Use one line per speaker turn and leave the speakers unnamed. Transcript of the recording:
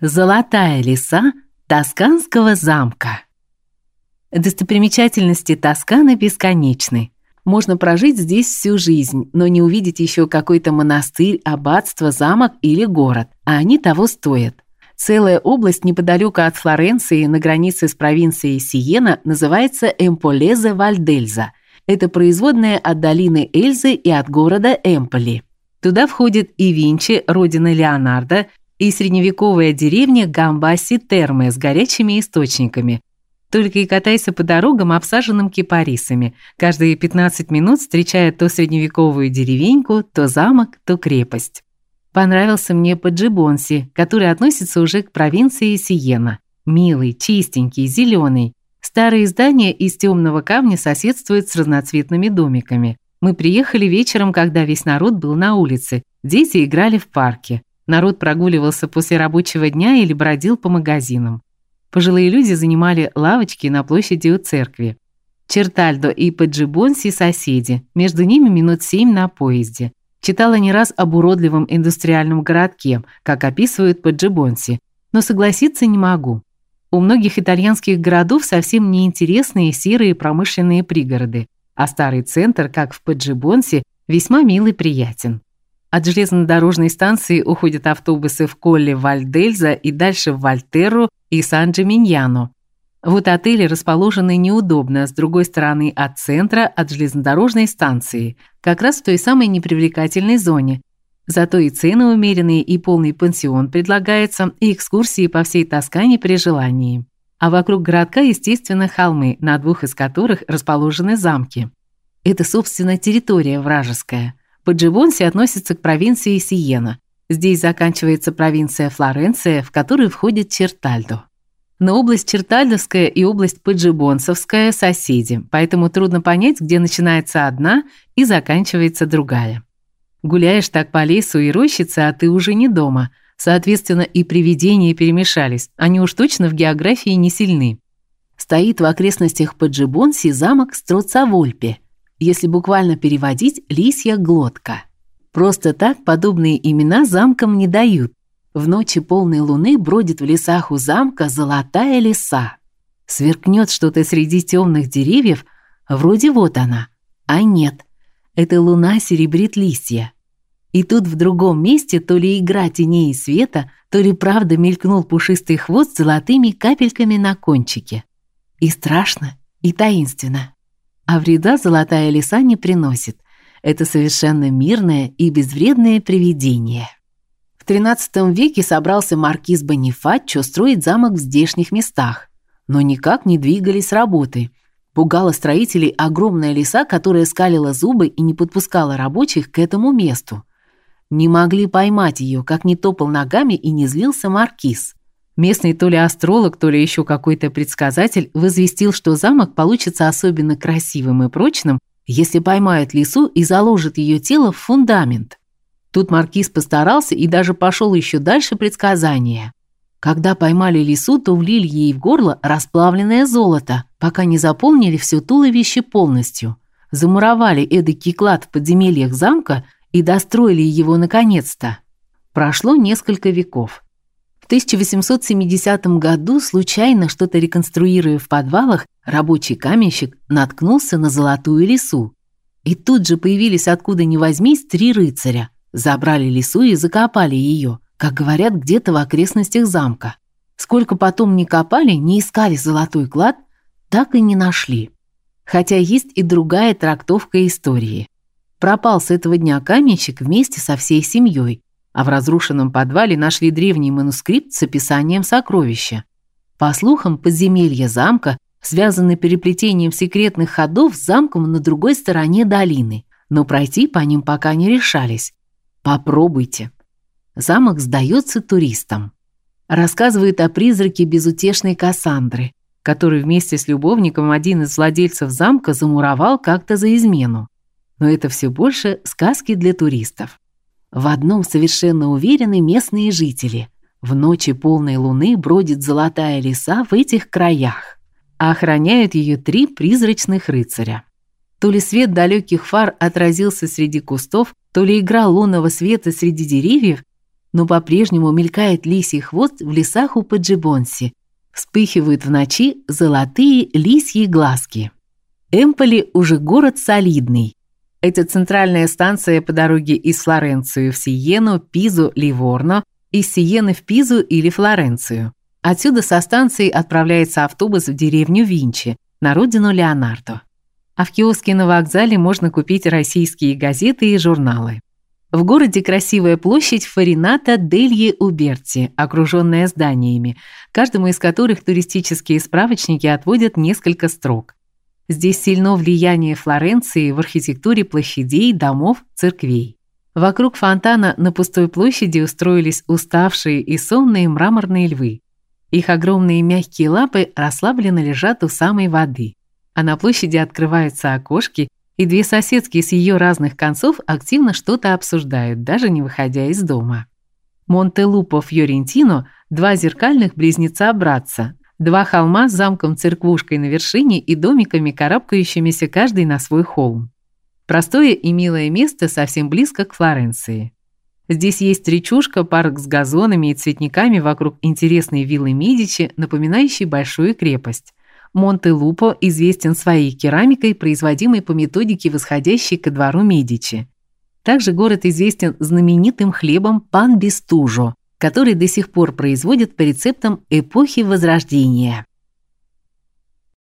Золотая лиса Тосканского замка. Достопримечательности Тосканы бесконечны. Можно прожить здесь всю жизнь, но не увидеть еще какой-то монастырь, аббатство, замок или город, а они того стоят. Целая область неподалеку от Флоренции на границе с провинцией Сиена называется Эмполезе Вальдельза. Это производная от долины Эльзы и от города Эмполи. Туда входит и Винчи, родина Леонардо, и средневековая деревня Гамбаси-Терме с горячими источниками. Только и катайся по дорогам, обсаженным кипарисами, каждые 15 минут встречая то средневековую деревеньку, то замок, то крепость. Понравился мне Паджибонси, который относится уже к провинции Сиена. Милый, чистенький, зеленый. Старые здания из темного камня соседствуют с разноцветными домиками. Мы приехали вечером, когда весь народ был на улице. Дети играли в парке. Народ прогуливался после рабочего дня или бродил по магазинам. Пожилые люди занимали лавочки на площади у церкви. Чертальдо и Паджибонси соседи, между ними минут семь на поезде. Читала не раз об уродливом индустриальном городке, как описывают Паджибонси, но согласиться не могу. У многих итальянских городов совсем неинтересные серые промышленные пригороды, а старый центр, как в Паджибонси, весьма милый приятен. От железнодорожной станции уходят автобусы в Колле Вальдельза и дальше в Вальтерру и Сан-Джиминьяно. Вот отели расположены неудобно, с другой стороны от центра, от железнодорожной станции, как раз в той самой непривлекательной зоне. Зато и цены умеренные, и полный пансион предлагается, и экскурсии по всей Тоскане при желании. А вокруг городка, естественно, холмы, на двух из которых расположены замки. Это, собственно, территория вражеская. Падживонси относится к провинции Сиена. Здесь заканчивается провинция Флоренция, в которую входит Чертальдо. Но область Чертальдовская и область Паджибонсовская соседи, поэтому трудно понять, где начинается одна и заканчивается другая. Гуляешь так по лесу и рощице, а ты уже не дома. Соответственно, и привидения перемешались. Они уж точно в географии не сильны. Стоит в окрестностях Паджибонси замок Строцавольпе – если буквально переводить лисья глотка. Просто так подобные имена замкам не дают. В ночи полной луны бродит в лесах у замка золотая лиса. Сверкнет что-то среди темных деревьев, вроде вот она. А нет, это луна серебрит листья. И тут в другом месте то ли игра теней и света, то ли правда мелькнул пушистый хвост с золотыми капельками на кончике. И страшно, и таинственно а вреда золотая лиса не приносит. Это совершенно мирное и безвредное привидение. В XIII веке собрался маркиз Бонифаччо строить замок в здешних местах, но никак не двигались работы. Пугала строителей огромная лиса, которая скалила зубы и не подпускала рабочих к этому месту. Не могли поймать ее, как не топал ногами и не злился маркиз. Местный то ли астролог, то ли еще какой-то предсказатель возвестил, что замок получится особенно красивым и прочным, если поймают лису и заложат ее тело в фундамент. Тут маркиз постарался и даже пошел еще дальше предсказания. Когда поймали лису, то влили ей в горло расплавленное золото, пока не заполнили все туловище полностью. Замуровали эдакий клад в подземельях замка и достроили его наконец-то. Прошло несколько веков. 1870 году, случайно что-то реконструируя в подвалах, рабочий каменщик наткнулся на золотую лису. И тут же появились откуда ни возьмись три рыцаря. Забрали лису и закопали ее, как говорят, где-то в окрестностях замка. Сколько потом ни копали, не искали золотой клад, так и не нашли. Хотя есть и другая трактовка истории. Пропал с этого дня каменщик вместе со всей семьей, а в разрушенном подвале нашли древний манускрипт с описанием сокровища. По слухам, подземелье замка связаны переплетением секретных ходов с замком на другой стороне долины, но пройти по ним пока не решались. Попробуйте. Замок сдается туристам. Рассказывает о призраке безутешной Кассандры, который вместе с любовником один из владельцев замка замуровал как-то за измену. Но это все больше сказки для туристов. В одном совершенно уверены местные жители. В ночи полной луны бродит золотая лиса в этих краях, а охраняют ее три призрачных рыцаря. То ли свет далеких фар отразился среди кустов, то ли игра лунного света среди деревьев, но по-прежнему мелькает лисий хвост в лесах у Паджибонси. Вспыхивают в ночи золотые лисьи глазки. Эмполи уже город солидный. Это центральная станция по дороге из Флоренции в Сиену, Пизу, Ливорно, из Сиены в Пизу или Флоренцию. Отсюда со станции отправляется автобус в деревню Винчи, на родину Леонардо. А в киоске на вокзале можно купить российские газеты и журналы. В городе красивая площадь Фарината Дельи Уберти, окруженная зданиями, каждому из которых туристические справочники отводят несколько строк. Здесь сильно влияние Флоренции в архитектуре площадей, домов, церквей. Вокруг фонтана на пустой площади устроились уставшие и сонные мраморные львы. Их огромные мягкие лапы расслабленно лежат у самой воды. А на площади открываются окошки, и две соседки с ее разных концов активно что-то обсуждают, даже не выходя из дома. Монтелупо Фьорентино – два зеркальных близнеца-братца, Два холма с замком-церквушкой на вершине и домиками, карабкающимися каждый на свой холм. Простое и милое место совсем близко к Флоренции. Здесь есть речушка, парк с газонами и цветниками вокруг интересной виллы Медичи, напоминающей большую крепость. Монте-Лупо известен своей керамикой, производимой по методике, восходящей ко двору Медичи. Также город известен знаменитым хлебом пан бестужо, который до сих пор производят по рецептам эпохи Возрождения.